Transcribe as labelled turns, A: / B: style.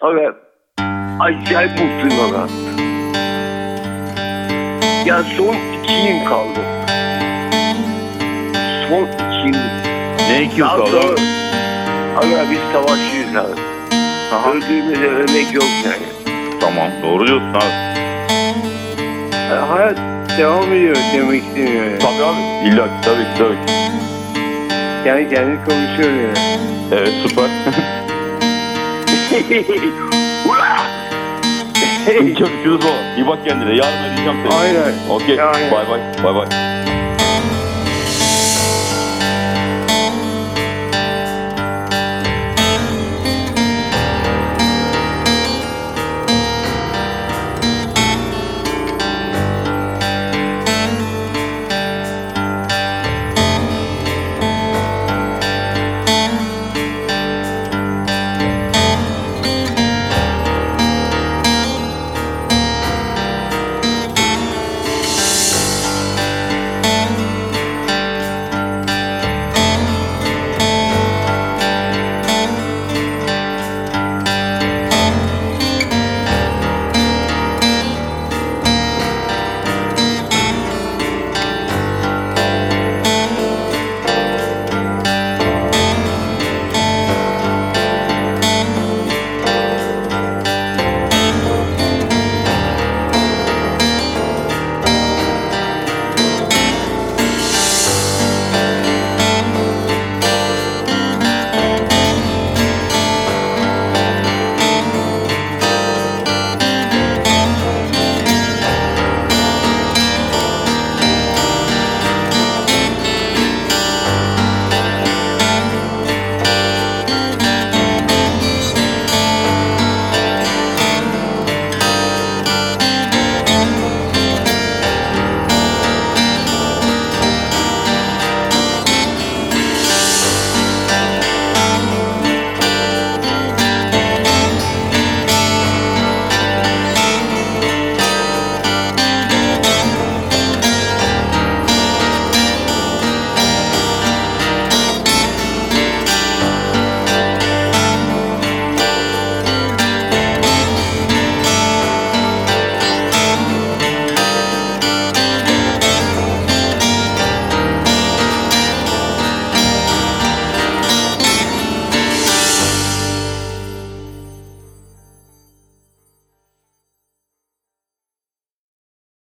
A: Aga acayip mutluyum aga. Ya son iki yıl kaldı. Son iki yıl.
B: Ne iki yıl kaldı?
A: sonra- Aga biz savaşçıyız abi.
B: Aha.
A: Öldüğümüzde ölmek yok yani.
B: Tamam doğru diyorsun abi.
A: Yani hayat devam ediyor demek istemiyor yani.
B: Tabii abi. İlla ki tabii ki tabii ki.
A: Kendi konuşuyor yani.
B: Evet süper. Görüşürüz baba. İyi bak kendine. Yarın arayacağım seni.
A: Aynen.
B: Okey.
A: Aynen.
B: Bay bay. Bay bay.